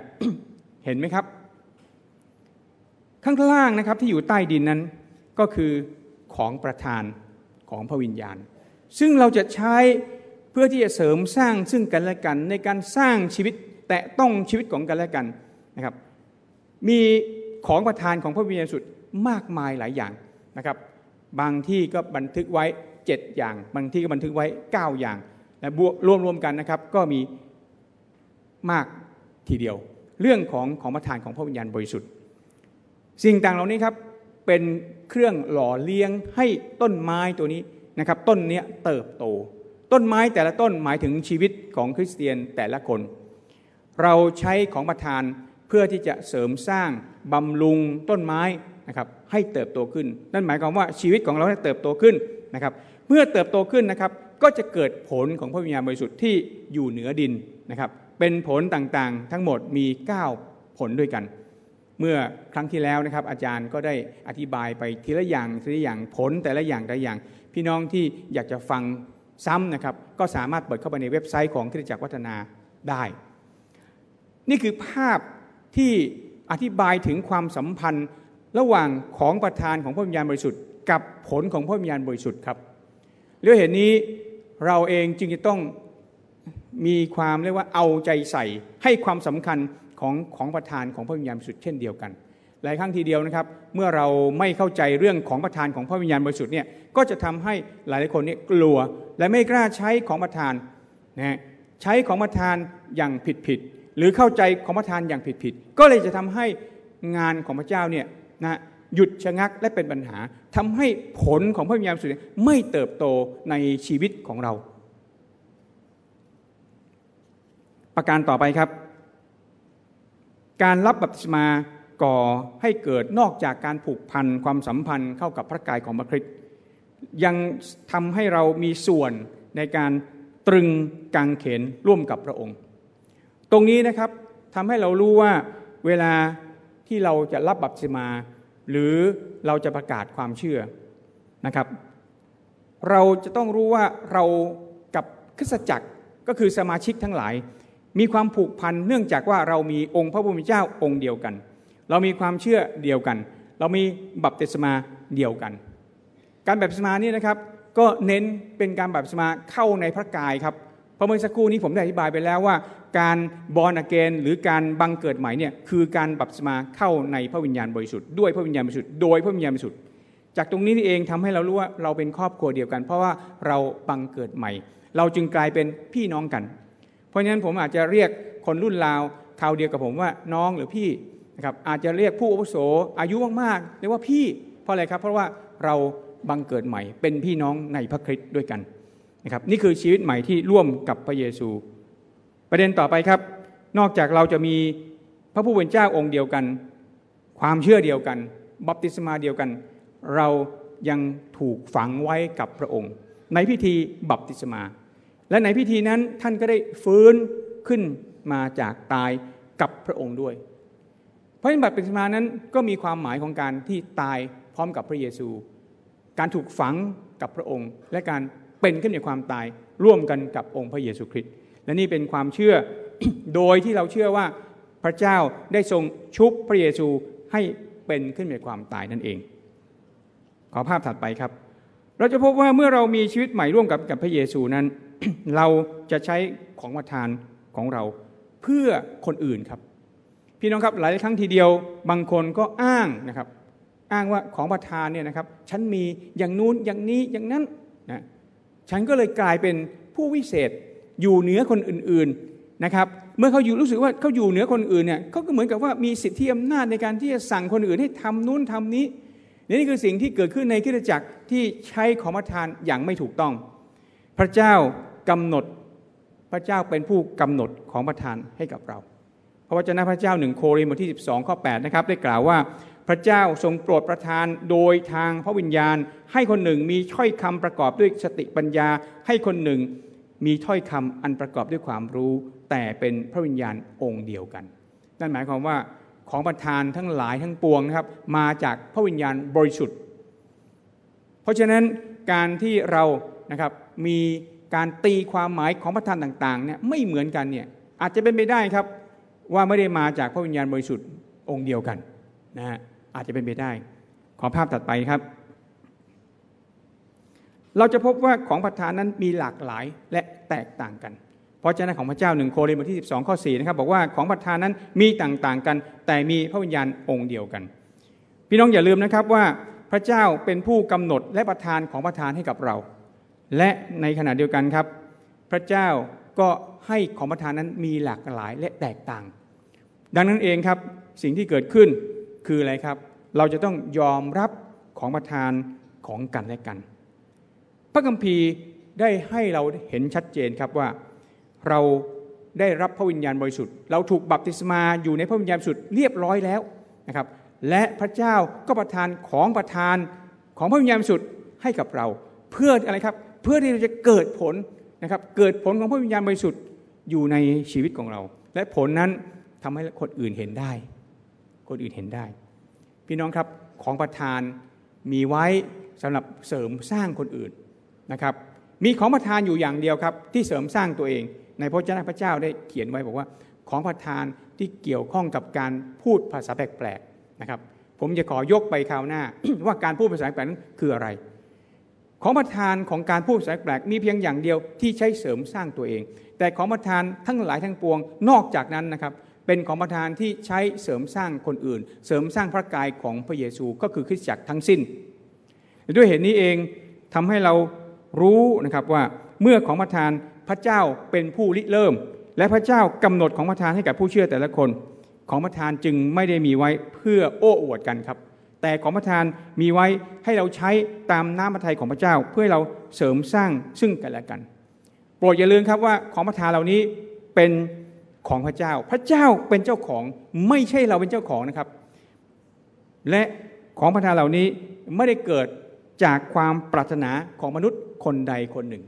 เห็นไหมครับ ข้างล่างนะครับที่อยู่ใต้ดินนั้น ก็คือของประธานของพระวิญญาณ ซึ่งเราจะใช้เพื่อที่จะเสริมสร้างซึ่งกันและกัน ในการสร้างชีวิตแต่ต้องชีวิตของกันและกันนะครับ มีของประธานของพระวิญญาณสุดมากมายหลายอย่างนะครับ บางที่ก็บันทึกไว้เจ็ดอย่าง บางที่ก็บันทึกไว้เก้าอย่างและบวกรวมๆกันนะครับ ก็มีมากทีเดียว เรื่องของของประธานของพระวิญญาณบริสุทธิ์ สิ่งต่างเหล่านี้ครับ เป็นเครื่องหล่อเลี้ยงให้ต้นไม้ตัวนี้นะครับต้นนี้เติบโต ต้นไม้แต่ละต้นหมายถึงชีวิตของคริสเตียนแต่ละคน เราใช้ของประทานเพื่อที่จะเสริมสร้างบำรุงต้นไม้นะครับให้เติบโตขึ้น นั่นหมายความว่าชีวิตของเราได้เติบโตขึ้นนะครับเมื่อเติบโตขึ้นนะครับก็จะเกิดผลของพระวิญญาณบริสุทธิ์ที่อยู่เหนือดินนะครับเป็นผลต่างๆ ทั้งหมดมี 9 ผลด้วยกัน เมื่อครั้งที่แล้วนะครับ อาจารย์ก็ได้อธิบายไปทีละอย่างทีละอย่างผลแต่ละอย่างแต่ละอย่าง พี่น้องที่อยากจะฟังซ้ำนะครับ ก็สามารถเปิดเข้าไปในเว็บไซต์ของคริสตจักรวัฒนาได้ นี่คือภาพที่อธิบายถึงความสัมพันธ์ระหว่างของประธานของพระวิญญาณบริสุทธิ์ กับผลของพระวิญญาณบริสุทธิ์ครับด้วยเหตุนี้เราเองจึงจะต้องมีความเรียกว่าเอาใจใส่ให้ความสำคัญ ของของประธานของพระวิญญาณบริสุทธิ์เช่นเดียวกัน หลายครั้งทีเดียวนะครับ เมื่อเราไม่เข้าใจเรื่องของประธานของพระวิญญาณบริสุทธิ์เนี่ยก็จะทำให้หลายคนเนี่ยกลัวและไม่กล้าใช้ของประธานนะใช้ของประธานอย่างผิดผิดหรือเข้าใจของประธานอย่างผิดผิดก็เลยจะทำให้งานของพระเจ้าเนี่ยนะหยุดชะงักและเป็นปัญหาทำให้ผลของพระวิญญาณบริสุทธิ์ไม่เติบโตในชีวิตของเรา ประการต่อไปครับ การรับบัพติศมาก่อให้เกิดนอกจากการผูกพันความสัมพันธ์เข้ากับพระกายของพระคริสต์ยังทำให้เรามีส่วนในการตรึงกางเขนร่วมกับพระองค์ ตรงนี้นะครับทำให้เรารู้ว่าเวลาที่เราจะรับบัพติศมา หรือเราจะประกาศความเชื่อนะครับ เราจะต้องรู้ว่าเรากับคริสตจักรก็คือสมาชิกทั้งหลาย มีความผูกพันเนื่องจากว่าเรามีองค์พระผู้เป็นเจ้าองค์เดียวกัน เรามีความเชื่อเดียวกัน เรามีบัพติศมาเดียวกัน การบัพติศมานี่นะครับก็เน้นเป็นการบัพติศมาเข้าในพระกายครับพราะเมื่อสักครู่นี้ผมได้อธิบายไปแล้วว่า การบอลอเกนหรือการบังเกิดใหม่เนี่ยคือการบัพติศมาเข้าในพระวิญญาณบริสุทธิ์ด้วยพระวิญญาณบริสุทธิ์โดยพระวิญญาณบริสุทธิ์จากตรงนี้นี่เองทำให้เรารู้ว่าเราเป็นครอบครัวเดียวกัน เพราะว่าเราบังเกิดใหม่ เราจึงกลายเป็นพี่น้องกัน เพราะฉะนั้นผมอาจจะเรียกคนรุ่นราวคราวเดียวกับผมว่าน้องหรือพี่นะครับอาจจะเรียกผู้อาวุโสอายุมากๆเรียกว่าพี่เพราะอะไรครับ เพราะว่าเราบังเกิดใหม่เป็นพี่น้องในพระคริสต์ด้วยกันนะครับนี่คือชีวิตใหม่ที่ร่วมกับพระเยซู ประเด็นต่อไปครับ นอกจากเราจะมีพระผู้เป็นเจ้าองค์เดียวกัน ความเชื่อเดียวกัน บัพติศมาเดียวกัน เรายังถูกฝังไว้กับพระองค์ ในพิธีบัพติศมา และในพิธีนั้นท่านก็ได้ฟื้นขึ้นมาจากตายกับพระองค์ด้วยเพราะฉะนั้นบัพติศมานั้นก็มีความหมายของการที่ตายพร้อมกับพระเยซู การถูกฝังกับพระองค์ และการเป็นขึ้นในความตายร่วมกันกับองค์พระเยซูคริสต์และนี่เป็นความเชื่อโดยที่เราเชื่อว่าพระเจ้าได้ทรงชุบพระเยซูให้เป็นขึ้นในความตายนั่นเอง ขอภาพถัดไปครับ เราจะพบว่าเมื่อเรามีชีวิตใหม่ร่วมกับกับพระเยซูนั้น เราจะใช้ของประทานของเราเพื่อคนอื่นครับ พี่น้องครับหลายครั้งทีเดียวบางคนก็อ้างนะครับ อ้างว่าของประทานเนี่ยนะครับ ฉันมีอย่างนู้นอย่างนี้อย่างนั้นนะฉันก็เลยกลายเป็นผู้วิเศษอยู่เหนือคนอื่นๆนะครับ เมื่อเขาอยู่รู้สึกว่าเขาอยู่เหนือคนอื่นเนี่ยเขาก็เหมือนกับว่ามีสิทธิอำนาจในการที่จะสั่งคนอื่นให้ทำนู้นทำนี้นี่คือสิ่งที่เกิดขึ้นในคริสตจักรที่ใช้ของประทานอย่างไม่ถูกต้อง พระเจ้ากำหนดพระเจ้าเป็นผู้กำหนดของประทานให้กับเรา พระวจนะพระเจ้าหนึ่งโครินธ์บทที่ 12 ข้อ 8 นะครับ ได้กล่าวว่าพระเจ้าทรงโปรดประทานโดยทางพระวิญญาณ ให้คนหนึ่งมีถ้อยคำประกอบด้วยสติปัญญา ให้คนหนึ่งมีถ้อยคำอันประกอบด้วยความรู้ แต่เป็นพระวิญญาณองค์เดียวกัน นั่นหมายความว่าของประทานทั้งหลายทั้งปวงนะครับมาจากพระวิญญาณบริสุทธิ์ เพราะฉะนั้นการที่เรา นะครับมีการตีความหมายของประทานต่างๆเนี่ยไม่เหมือนกันเนี่ยอาจจะเป็นไปได้ครับว่าไม่ได้มาจากพระวิญญาณบริสุทธิ์องค์เดียวกันนะฮะอาจจะเป็นไปได้ ขอภาพตัดไปครับ เราจะพบว่าของประทานนั้นมีหลากหลายและแตกต่างกัน เพราะเจ้าของพระเจ้าหนึ่งโครินธ์บทที่ 12 ข้อ4นะครับบอกว่าของประทานนั้นมีต่างๆกัน แต่มีพระวิญญาณองค์เดียวกัน พี่น้องอย่าลืมนะครับว่าพระเจ้าเป็นผู้กำหนดและประทานของประทานให้กับเรา และในขณะเดียวกันครับ พระเจ้าก็ให้ของประทานนั้นมีหลากหลายและแตกต่าง ดังนั้นเองครับสิ่งที่เกิดขึ้นคืออะไรครับ เราจะต้องยอมรับของประทานของกันและกัน พระคัมภีร์ได้ให้เราเห็นชัดเจนครับว่าเราได้รับพระวิญญาณบริสุทธิ์ เราถูกบัพติศมาอยู่ในพระวิญญาณบริสุทธิ์เรียบร้อยแล้วนะครับ และพระเจ้าก็ประทานของประทานของพระวิญญาณบริสุทธิ์ให้กับเรา เพื่ออะไรครับ เพื่อที่เราจะเกิดผลนะครับเกิดผลของพระวิญญาณบริสุทธิ์อยู่ในชีวิตของเรา และผลนั้นทำให้คนอื่นเห็นได้ คนอื่นเห็นได้ พี่น้องครับของประทานมีไว้สำหรับเสริมสร้างคนอื่นนะครับ มีของประทานอยู่อย่างเดียวครับ ที่เสริมสร้างตัวเอง ในพระเจ้าพระเจ้าได้เขียนไว้บอกว่าของประทานที่เกี่ยวข้องกับการพูดภาษาแปลกๆนะครับ ผมจะขอยกไปคราวหน้าว่าการพูดภาษาแปลกนั้นคืออะไร ของประทานของการพูดภาษาแปลกมีเพียงอย่างเดียวที่ใช้เสริมสร้างตัวเอง แต่ของประทานทั้งหลายทั้งปวงนอกจากนั้นนะครับเป็นของประทานที่ใช้เสริมสร้างคนอื่น เสริมสร้างพระกายของพระเยซูก็คือคริสตจักรทั้งสิ้น ด้วยเหตุนี้เองทำให้เรารู้นะครับว่าเมื่อของประทานพระเจ้าเป็นผู้ริเริ่ม และพระเจ้ากำหนดของประทานให้กับผู้เชื่อแต่ละคน ของประทานจึงไม่ได้มีไว้เพื่อโอ้อวดกันครับ แต่ของประทานมีไว้ให้เราใช้ตามน้ำพระทัยของพระเจ้า เพื่อเราเสริมสร้างซึ่งกันและกัน โปรดอย่าลืมครับว่าของประทานเหล่านี้เป็นของพระเจ้า พระเจ้าเป็นเจ้าของไม่ใช่เราเป็นเจ้าของนะครับ และของประทานเหล่านี้ไม่ได้เกิดจากความปรารถนาของมนุษย์คนใดคนหนึ่ง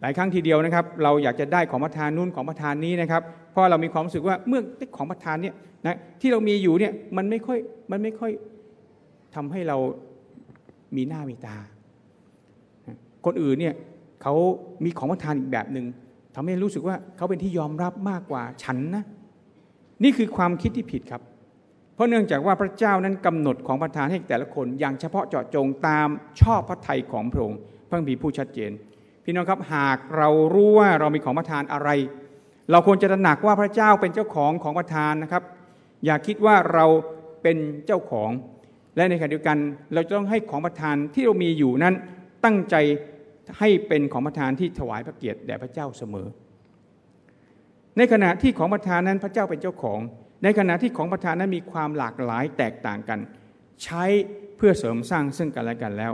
หลายครั้งทีเดียวนะครับ เราอยากจะได้ของประทานนู่นของประทานนี้นะครับเพราะเรามีความรู้สึกว่าเมื่อได้ของประทานเนี่ยนะที่เรามีอยู่เนี่ยมันไม่ค่อยมันไม่ค่อย ทำให้เรามีหน้ามีตา คนอื่นเนี่ยเขามีของประทานอีกแบบหนึ่งทำให้รู้สึกว่าเขาเป็นที่ยอมรับมากกว่าฉันนะ นี่คือความคิดที่ผิดครับ เพราะเนื่องจากว่าพระเจ้านั้นกำหนดของประทานให้แต่ละคนอย่างเฉพาะเจาะจงตามชอบพระทัยของพระองค์พระบีผู้ชัดเจน พี่น้องครับหากเรารู้ว่าเรามีของประทานอะไร เราควรจะตระหนักว่าพระเจ้าเป็นเจ้าของของประทานนะครับ อย่าคิดว่าเราเป็นเจ้าของ และในขณะเดียวกันเราจะต้องให้ของประทานที่เรามีอยู่นั้นตั้งใจให้เป็นของประทานที่ถวายพระเกียรติแด่พระเจ้าเสมอ ในขณะที่ของประทานนั้นพระเจ้าเป็นเจ้าของ ในขณะที่ของประทานนั้นมีความหลากหลายแตกต่างกัน ใช้เพื่อเสริมสร้างซึ่งกันและกันแล้ว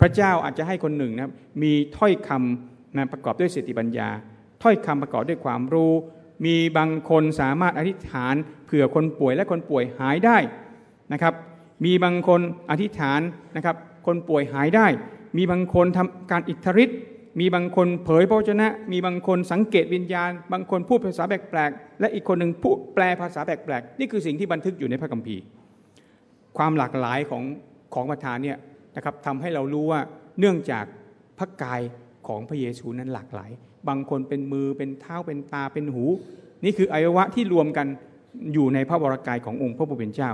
พระเจ้าอาจจะให้คนหนึ่งนะมีถ้อยคำนะประกอบด้วยสติปัญญา ถ้อยคำประกอบด้วยความรู้ มีบางคนสามารถอธิษฐานเผื่อคนป่วยและคนป่วยหายได้นะครับ มีบางคนอธิษฐานนะครับ คนป่วยหายได้ มีบางคนทำการอิทธิฤทธิ์มีบางคนเผยพระชนะ มีบางคนสังเกตวิญญาณ บางคนพูดภาษาแปลกๆและอีกคนหนึ่งพูดแปลภาษาแปลกๆนี่คือสิ่งที่บันทึกอยู่ในพระคัมภีร์ ความหลากหลายของของประธานเนี่ยนะครับทำให้เรารู้ว่าเนื่องจากพระกายของพระเยซูนั้นหลากหลาย บางคนเป็นมือเป็นเท้าเป็นตาเป็นหู นี่คืออวัยวะที่รวมกันอยู่ในพระวรากายขององค์พระผู้เป็นเจ้า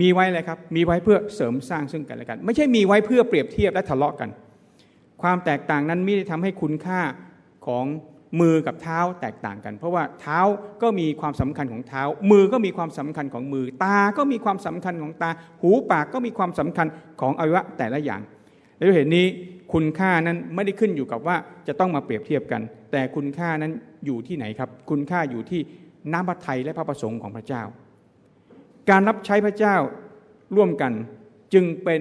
มีไว้เลยครับ มีไว้เพื่อเสริมสร้างซึ่งกันและกัน ไม่ใช่มีไว้เพื่อเปรียบเทียบและทะเลาะกัน ความแตกต่างนั้นไม่ได้ทำให้คุณค่าของมือกับเท้าแตกต่างกัน เพราะว่าเท้าก็มีความสำคัญของเท้า มือก็มีความสำคัญของมือ ตาก็มีความสำคัญของตา หูปากก็มีความสำคัญของอวัยวะแต่ละอย่างและด้วยเหตุนี้คุณค่านั้นไม่ได้ขึ้นอยู่กับว่าจะต้องมาเปรียบเทียบกัน แต่คุณค่านั้นอยู่ที่ไหนครับ คุณค่าอยู่ที่น้ำพระทัยและพระประสงค์ของพระเจ้า การรับใช้พระเจ้าร่วมกันจึงเป็น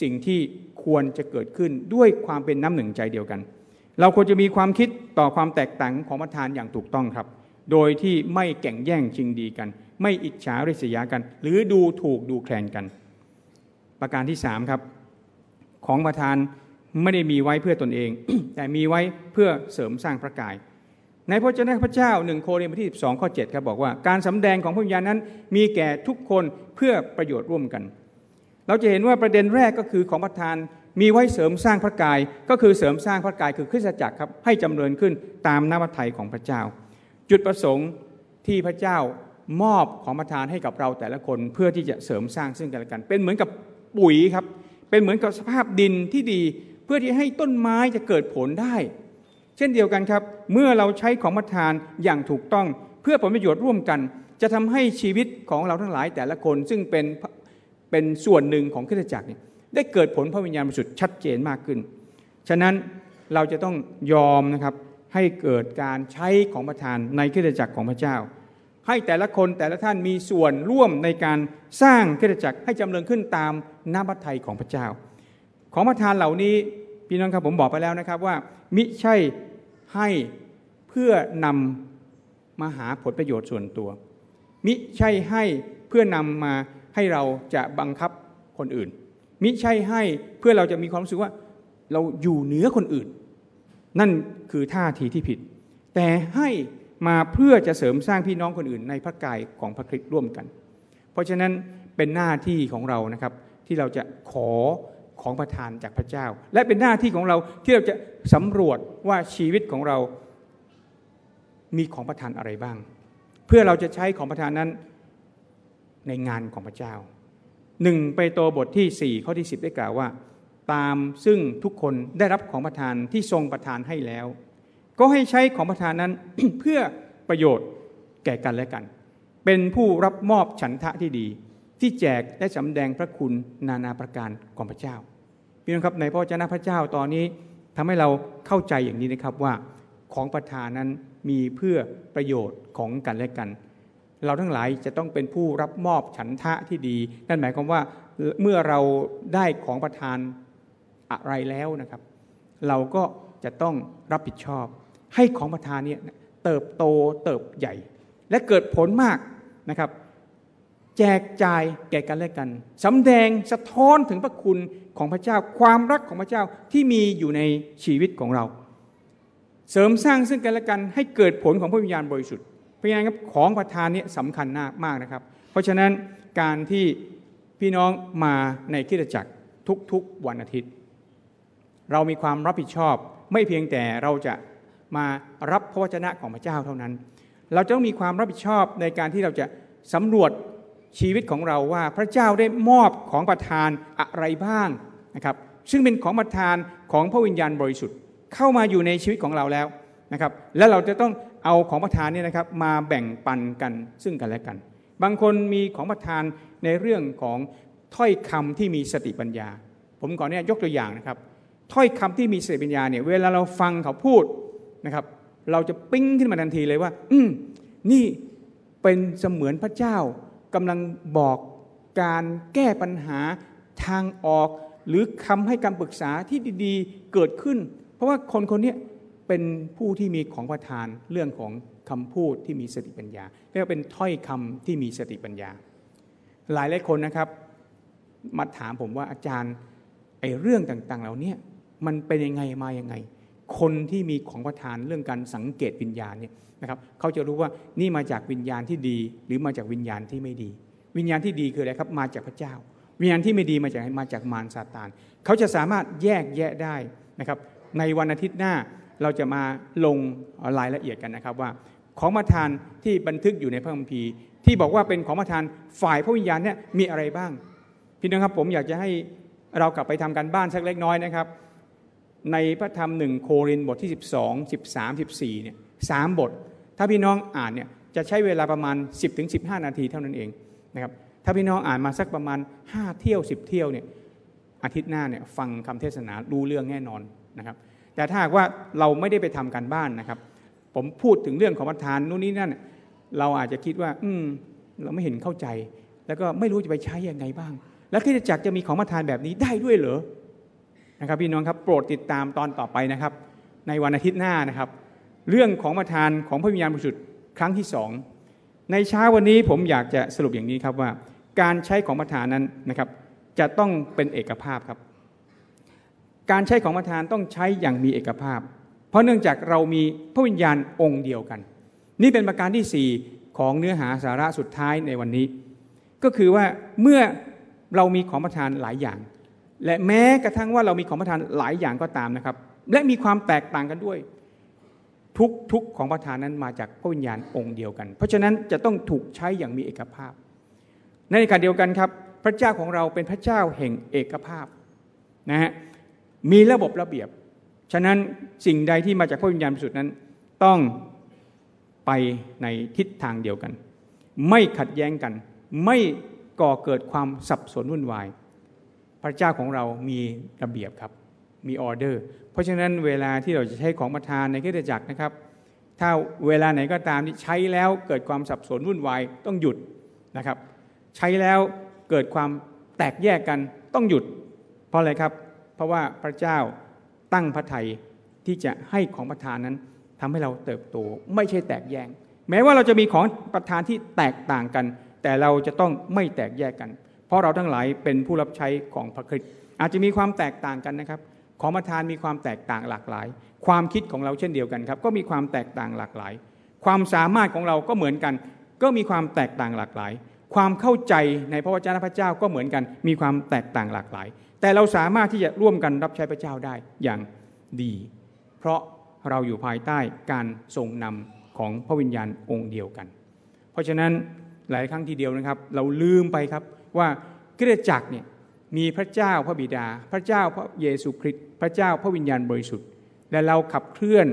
สิ่งที่ควรจะเกิดขึ้นด้วยความเป็นน้ำหนึ่งใจเดียวกัน เราควรจะมีความคิดต่อความแตกต่างของประธานอย่างถูกต้องครับ โดยที่ไม่แก่งแย่งชิงดีกัน ไม่อิจฉาริษยากัน หรือดูถูกดูแคลนกัน ประการที่สามครับของประธานไม่ได้มีไว้เพื่อตนเอง แต่มีไว้เพื่อเสริมสร้างพระกาย ในพระเจ้าพระเจ้าหนึ่งโครินธ์บทที่ 12 ข้อ 7 ครับบอกว่าการสำแดงของพระวิญญาณนั้น มีแก่ทุกคนเพื่อประโยชน์ร่วมกัน เราจะเห็นว่าประเด็นแรกก็คือของประธานมีไว้เสริมสร้างพระกาย ก็คือเสริมสร้างพระกายคือคริสตจักรครับให้จำเริญขึ้นตามน้ำพระทัยของพระเจ้า จุดประสงค์ที่พระเจ้ามอบของประทานให้กับเราแต่ละคนเพื่อที่จะเสริมสร้างซึ่งกันและกัน เป็นเหมือนกับปุ๋ยครับเป็นเหมือนกับสภาพดินที่ดี เพื่อที่ให้ต้นไม้จะเกิดผลได้ เช่นเดียวกันครับ เมื่อเราใช้ของประทานอย่างถูกต้องเพื่อผลประโยชน์ร่วมกัน จะทำให้ชีวิตของเราทั้งหลายแต่ละคนซึ่งเป็นเป็นส่วนหนึ่งของคริสตจักรเนี่ยได้เกิดผลพระวิญญาณบริสุทธิ์ชัดเจนมากขึ้น ฉะนั้นเราจะต้องยอมนะครับให้เกิดการใช้ของประทานในคริสตจักรของพระเจ้า ให้แต่ละคนแต่ละท่านมีส่วนร่วมในการสร้างคริสตจักรให้จำเริญขึ้นตามน้ำพระทัยของพระเจ้า ของประทานเหล่านี้พี่น้องครับผมบอกไปแล้วนะครับว่า มิใช่ ให้เพื่อนำมาหาผลประโยชน์ส่วนตัว มิใช่ให้เพื่อนำมาให้เราจะบังคับคนอื่น มิใช่ให้เพื่อเราจะมีความรู้สึกว่าเราอยู่เหนือคนอื่น นั่นคือท่าทีที่ผิด แต่ให้มาเพื่อจะเสริมสร้างพี่น้องคนอื่น ในพระกายของพระคริสต์ร่วมกัน เพราะฉะนั้นเป็นหน้าที่ของเรานะครับที่เราจะขอ ของประทานจากพระเจ้า และเป็นหน้าที่ของเราที่เราจะสำรวจว่าชีวิตของเรามีของประทานอะไรบ้าง เพื่อเราจะใช้ของประทานนั้นในงานของพระเจ้าหนึ่งไปโตบทที่ 4 ข้อที่ 10 ได้กล่าวว่า ตามซึ่งทุกคนได้รับของประทานที่ทรงประทานให้แล้ว ก็ให้ใช้ของประทานนั้นเพื่อประโยชน์แก่กันและกัน เป็นผู้รับมอบฉันทะที่ดี ที่แจกและสำแดงพระคุณนานาประการของพระเจ้าพี่น้องครับในพระเจ้าพระเจ้าตอนนี้ทำให้เราเข้าใจอย่างนี้นะครับว่าของประทานนั้นมีเพื่อประโยชน์ของกันและกัน เราทั้งหลายจะต้องเป็นผู้รับมอบฉันทะที่ดี นั่นหมายความว่าเมื่อเราได้ของประทานอะไรแล้วนะครับ เราก็จะต้องรับผิดชอบ ให้ของประทานเนี่ยเติบโตเติบใหญ่ และเกิดผลมากนะครับ แจกจ่ายแก่กันและกันสำแดงสะท้อนถึงพระคุณของพระเจ้า ความรักของพระเจ้าที่มีอยู่ในชีวิตของเรา เสริมสร้างซึ่งกันและกันให้เกิดผลของพระวิญญาณบริสุทธิ์เพราะฉะนั้นครับของประทานนี้สำคัญมากนะครับ เพราะฉะนั้นการที่พี่น้องมาในคิดจักรทุกๆวันอาทิตย์ เรามีความรับผิดชอบไม่เพียงแต่เราจะมารับพระวจนะของพระเจ้าเท่านั้น เราจะต้องมีความรับผิดชอบในการที่เราจะสำรวจ ชีวิตของเราว่าพระเจ้าได้มอบของประทานอะไรบ้างนะครับซึ่งเป็นของประทานของพระวิญญาณบริสุทธิ์เข้ามาอยู่ในชีวิตของเราแล้วนะครับและเราจะต้องเอาของประทานนี่นะครับมาแบ่งปันกันซึ่งกันและกัน บางคนมีของประทานในเรื่องของถ้อยคำที่มีสติปัญญา ผมขอเนี่ยยกตัวอย่างนะครับถ้อยคำที่มีสติปัญญาเนี่ยเวลาเราฟังเขาพูดนะครับเราจะปิ้งขึ้นมาทันทีเลยว่า อืมนี่เป็นเสมือนพระเจ้า กำลังบอกการแก้ปัญหาทางออก หรือคำให้คำปรึกษาที่ดีๆเกิดขึ้น เพราะว่าคนคนนี้เป็นผู้ที่มีของประทานเรื่องของคำพูดที่มีสติปัญญาเรียกว่าเป็นถ้อยคำที่มีสติปัญญา หลายหลายคนนะครับมาถามผมว่าอาจารย์ไอ้เรื่องต่างๆ เหล่านี้มันเป็นยังไงมายังไง คนที่มีของประทานเรื่องการสังเกตวิญญาณเนี่ยนะครับเขาจะรู้ว่านี่มาจากวิญญาณที่ดีหรือมาจากวิญญาณที่ไม่ดี วิญญาณที่ดีคืออะไรครับมาจากพระเจ้า วิญญาณที่ไม่ดีมาจากมาจากมารซาตานเขาจะสามารถแยกแยะได้นะครับ ในวันอาทิตย์หน้าเราจะมาลงรายละเอียดกันนะครับว่า ของประทานที่บันทึกอยู่ในพระคัมภีร์ ที่บอกว่าเป็นของประทานฝ่ายพระวิญญาณเนี่ยมีอะไรบ้าง พี่น้องครับผมอยากจะให้เรากลับไปทำการบ้านสักเล็กน้อยนะครับ ในพระธรรมหนึ่งโครินบทที่ 12 13 14เนี่ยสามบท ถ้าพี่น้องอ่านเนี่ยจะใช้เวลาประมาณ 10-15ถึงนาทีเท่านั้นเองนะครับถ้าพี่น้องอ่านมาสักประมาณ 5 เที่ยว 10 เที่ยวเนี่ยอาทิตย์หน้าเนี่ยฟังคำเทศนารู้เรื่องแน่นอนนะครับแต่ถ้าหากว่าเราไม่ได้ไปทำการบ้านนะครับ ผมพูดถึงเรื่องของประธานนู่นนี่นั่นเราอาจจะคิดว่า อืมเราไม่เห็นเข้าใจ แล้วก็ไม่รู้จะไปใช้ยังไงบ้าง แล้วคิดจักจะมีของประทานแบบนี้ได้ด้วยเหรอ นะครับพี่น้องครับโปรดติดตามตอนต่อไปนะครับ ในวันอาทิตย์หน้านะครับ เรื่องของประทานของพระวิญญาณบริสุทธิ์ครั้งที่สองในเช้าวันนี้ผมอยากจะสรุปอย่างนี้ครับว่า การใช้ของประทานนั้นนะครับ จะต้องเป็นเอกภาพครับ การใช้ของประทานต้องใช้อย่างมีเอกภาพ เพราะเนื่องจากเรามีพระวิญญาณองค์เดียวกัน นี่เป็นประการที่สี่ของเนื้อหาสาระสุดท้ายในวันนี้ ก็คือว่าเมื่อเรามีของประทานหลายอย่าง และแม้กระทั่งว่าเรามีของประทานหลายอย่างก็ตามนะครับ และมีความแตกต่างกันด้วย ทุกทุกของประทานนั้นมาจากพระวิญญาณองค์เดียวกัน เพราะฉะนั้นจะต้องถูกใช้อย่างมีเอกภาพ ในขณะเดียวกันครับ พระเจ้าของเราเป็นพระเจ้าแห่งเอกภาพนะฮะมีระบบระเบียบ ฉะนั้นสิ่งใดที่มาจากพระวิญญาณบริสุทธิ์นั้น ต้องไปในทิศทางเดียวกัน ไม่ขัดแย้งกัน ไม่ก่อเกิดความสับสนวุ่นวาย ระเจ้าของเรามีระเบียบครับ มีออเดอร์ เพราะฉะนั้นเวลาที่เราจะใช้ของประทานในคริสตจักรนะครับ ถ้าเวลาไหนก็ตามที่ใช้แล้วเกิดความสับสนวุ่นวายต้องหยุดนะครับ ใช้แล้วเกิดความแตกแยกกันต้องหยุด เพราะอะไรครับ เพราะว่าพระเจ้าตั้งพระทัยที่จะให้ของประทานนั้นทำให้เราเติบโตไม่ใช่แตกแยงแม้ว่าเราจะมีของประทานที่แตกต่างกัน แต่เราจะต้องไม่แตกแยกกัน เพราะเราทั้งหลายเป็นผู้รับใช้ของพระคริสต์อาจจะมีความแตกต่างกันนะครับ ของประทานมีความแตกต่างหลากหลาย ความคิดของเราเช่นเดียวกันครับ ก็มีความแตกต่างหลากหลาย ความสามารถของเราก็เหมือนกัน ก็มีความแตกต่างหลากหลาย ความเข้าใจในพระวจนะพระเจ้าก็เหมือนกัน มีความแตกต่างหลากหลาย แต่เราสามารถที่จะร่วมกันรับใช้พระเจ้าได้อย่างดี เพราะเราอยู่ภายใต้การทรงนำของพระวิญญาณองค์เดียวกัน เพราะฉะนั้นหลายครั้งทีเดียวนะครับ เราลืมไปครับ ว่าคริสตจักรเนี่ยมีพระเจ้าพระบิดา พระเจ้าพระเยซูคริสต์พระเจ้าพระวิญญาณบริสุทธิ์ และเราขับเคลื่อน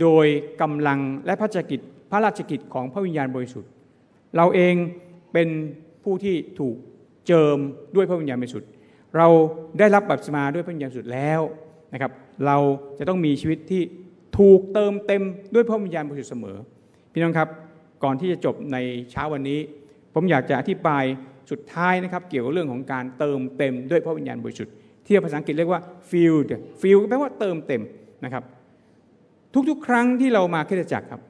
โดยกำลังและพระราชกิจพระราชกิจของพระวิญญาณบริสุทธิ์ เราเองเป็นผู้ที่ถูกเจิมด้วยพระวิญญาณบริสุทธิ์ เราได้รับบัพติศมาด้วยพระวิญญาณบริสุดแล้วนะครับ เราจะต้องมีชีวิตที่ถูกเติมเต็มด้วยพระวิญญาณบริสุทธิ์เสมอ พี่น้องครับก่อนที่จะจบในเช้าวันนี้ ผมอยากจะอธิบาย สุดท้ายนะครับเกี่ยวกับเรื่องของการเติมเต็มด้วยพระวิญญาณบริสุทธิ์ที่ภาษาอังกฤษเรียกว่า filled filled แปลว่าเติมเต็มนะครับทุกๆ ครั้งที่เรามาคริสตจักรครับ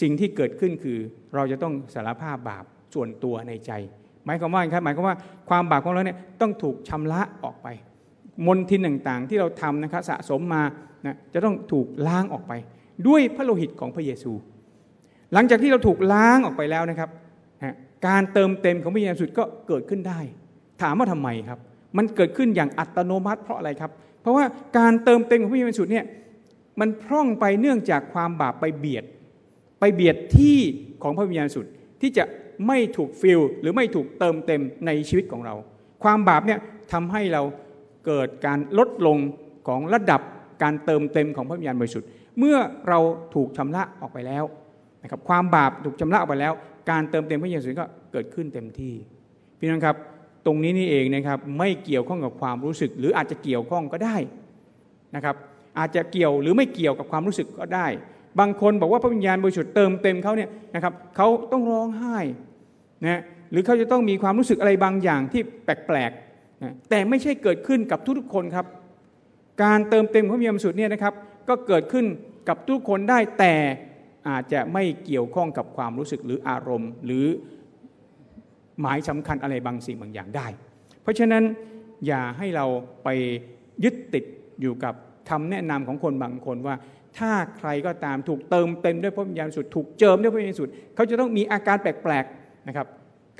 สิ่งที่เกิดขึ้นคือเราจะต้องสารภาพบาปส่วนตัวในใจ หมายความว่าครับหมายความว่าความบาปของเราเนี่ยต้องถูกชำระออกไป มลทินต่างๆ ที่เราทำนะครับสะสมมานะจะต้องถูกล้างออกไป ด้วยพระโลหิตของพระเยซู หลังจากที่เราถูกล้างออกไปแล้วนะครับ การเติมเต็มของพระเยซูก็เกิดขึ้นได้ ถามว่าทำไมครับ มันเกิดขึ้นอย่างอัตโนมัติเพราะอะไรครับ เพราะว่าการเติมเต็มของพระเยซูเนี่ยมันพร่องไปเนื่องจากความบาปไปเบียด ไปเบียดที่ของพระวิญญาณสุดที่จะไม่ถูกฟิลหรือไม่ถูกเติมเต็มในชีวิตของเรา ความบาปเนี่ยทำให้เราเกิดการลดลงของระดับการเติมเต็มของพระวิญญาณบริสุทธิ์ เมื่อเราถูกชำระออกไปแล้วนะครับความบาปถูกชำระออกไปแล้ว การเติมเต็มพระวิญญาณบริสุทธิ์ก็เกิดขึ้นเต็มที่ พี่น้องครับตรงนี้นี่เองนะครับไม่เกี่ยวข้องกับความรู้สึก หรืออาจจะเกี่ยวข้องก็ได้นะครับ อาจจะเกี่ยวหรือไม่เกี่ยวกับความรู้สึกก็ได้ บางคนบอกว่าพระวิญญาณบริสุทธิ์เติมเต็มเขาเนี่ยนะครับเขาต้องร้องไห้นะหรือเขาจะต้องมีความรู้สึกอะไรบางอย่างที่แปลกๆนะแต่ไม่ใช่เกิดขึ้นกับทุกๆคนครับ การเติมเต็มพระวิญญาณบริสุทธิ์เนี่ยนะครับ ก็เกิดขึ้นกับทุกคนได้แต่ อาจจะไม่เกี่ยวข้องกับความรู้สึกหรืออารมณ์ หรือหมายสำคัญอะไรบางสิ่งบางอย่างได้ เพราะฉะนั้นอย่าให้เราไปยึดติดอยู่กับคำแนะนำของคนบางคนว่า ถ้าใครก็ตามถูกเติมเต็มด้วยพระวิญญาณสุดถูกเจิมด้วยพระวิญญาณสุดเขาจะต้องมีอาการแปลกๆนะครับ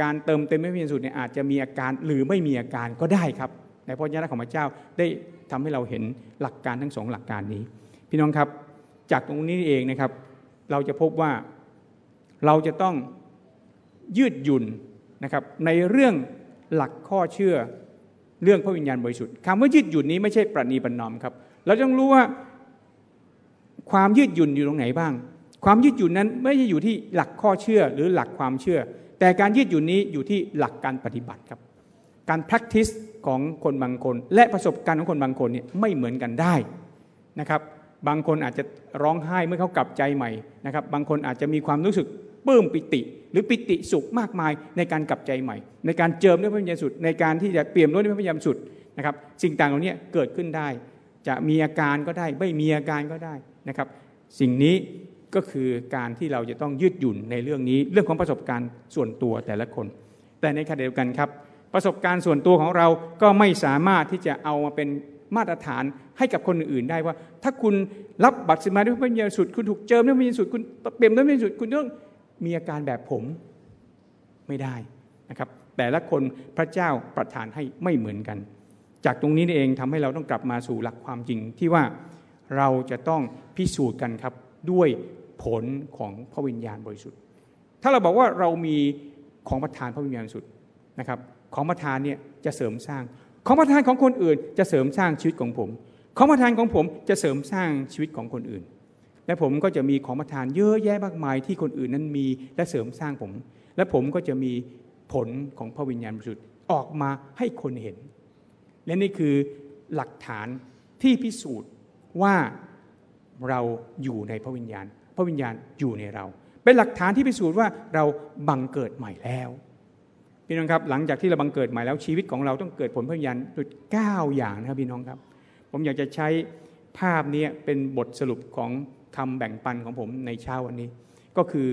การเติมเต็มด้วยพระวิญญาณสุดเนี่ยอาจจะมีอาการหรือไม่มีอาการก็ได้ครับในพระเจ้าของพระเจ้าได้ทำให้เราเห็นหลักการทั้งสองหลักการนี้ พี่น้องครับจากตรงนี้เองนะครับ เราจะพบว่าเราจะต้องยืดหยุ่นนะครับในเรื่องหลักข้อเชื่อเรื่องพระวิญญาณบริสุทธิ์คำว่ายืดหยุ่นนี้ไม่ใช่ประนีประนอมครับ เราต้องรู้ว่าความยืดหยุ่นอยู่ตรงไหนบ้าง ความยืดหยุ่นนั้นไม่ใช่อยู่ที่หลักข้อเชื่อหรือหลักความเชื่อ แต่การยืดหยุ่นนี้อยู่ที่หลักการปฏิบัติครับ การ practice ของคนบางคน และประสบการณ์ของคนบางคนเนี่ยไม่เหมือนกันได้นะครับ บางคนอาจจะร้องไห้เมื่อเขากลับใจใหม่นะครับ บางคนอาจจะมีความรู้สึกปลื้มปิติ หรือปิติสุขมากมายในการกลับใจใหม่ ในการเจิมด้วยพระวิญญาณสุดในการที่จะเปลี่ยนด้วยพระวิญญาณสุดนะครับ สิ่งต่างเหล่านี้เกิดขึ้นได้ จะมีอาการก็ได้ ไม่มีอาการก็ได้นะครับ สิ่งนี้ก็คือการที่เราจะต้องยืดหยุ่นในเรื่องนี้เรื่องของประสบการณ์ส่วนตัวแต่ละคน แต่ในขณะเดียวกันครับ ประสบการณ์ส่วนตัวของเราก็ไม่สามารถที่จะเอามาเป็น มาตรฐานให้กับคนอื่นได้ว่า ถ้าคุณรับบัตรสมาด้วยพระวิญญาณสุดคุณถูกเจิมด้วยพระวิญญาณสุดคุณเปลี่ยนด้วยพระวิญญาณสุดคุณต้องมีอาการแบบผมไม่ได้นะครับ แต่ละคนพระเจ้าประทานให้ไม่เหมือนกัน จากตรงนี้เองทำให้เราต้องกลับมาสู่หลักความจริงที่ว่าเราจะต้องพิสูจน์กันครับด้วยผลของพระวิญญาณบริสุทธิ์ ถ้าเราบอกว่าเรามีของประทานพระวิญญาณสุดนะครับ ของประทานเนี่ยจะเสริมสร้าง ของประทานของคนอื่นจะเสริมสร้างชีวิตของผม ของประทานของผมจะเสริมสร้างชีวิตของคนอื่น และผมก็จะมีของประทานเยอะแยะมากมายที่คนอื่นนั้นมีและเสริมสร้างผม และผมก็จะมีผลของพระวิญญาณบริสุทธิ์ออกมาให้คนเห็น และนี่คือหลักฐานที่พิสูจน์ว่าเราอยู่ในพระวิญญาณ พระวิญญาณอยู่ในเรา เป็นหลักฐานที่พิสูจน์ว่าเราบังเกิดใหม่แล้ว พี่น้องครับหลังจากที่เราบังเกิดใหม่แล้วชีวิตของเราต้องเกิดผลพระวิญญาณดุจเก้าอย่างนะครับพี่น้องครับ ผมอยากจะใช้ภาพนี้เป็นบทสรุปของคำแบ่งปันของผมในเช้าวันนี้ ก็คือ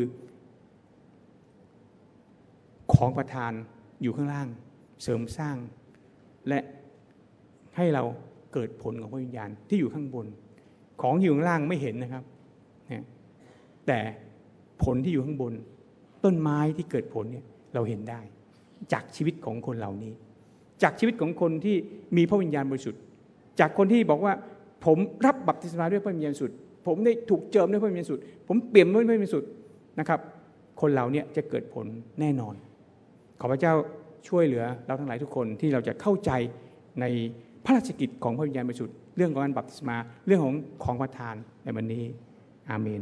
ของประทานอยู่ข้างล่าง เสริมสร้าง และให้เราเกิดผลของพระวิญญาณที่อยู่ข้างบน ของอยู่ข้างล่างไม่เห็นนะครับ แต่ผลที่อยู่ข้างบน ต้นไม้ที่เกิดผลเนี่ยเราเห็นได้ จากชีวิตของคนเหล่านี้ จากชีวิตของคนที่มีพระวิญญาณบริสุทธิ์ จากคนที่บอกว่าผมรับบัพติศมาด้วยพระวิญญาณสุดผมได้ถูกเจิมด้วยพระวิญญาณสุดผมเปลี่ยนด้วยพระวิญญาณสุดนะครับ คนเหล่านี้จะเกิดผลแน่นอน ขอพระเจ้าช่วยเหลือเราทั้งหลายทุกคนที่เราจะเข้าใจในพระราชกิจของพระวิญญาณบริสุทธิ์เรื่องของการบัพติศมาเรื่องของของประทานในวันนี้ อาเมน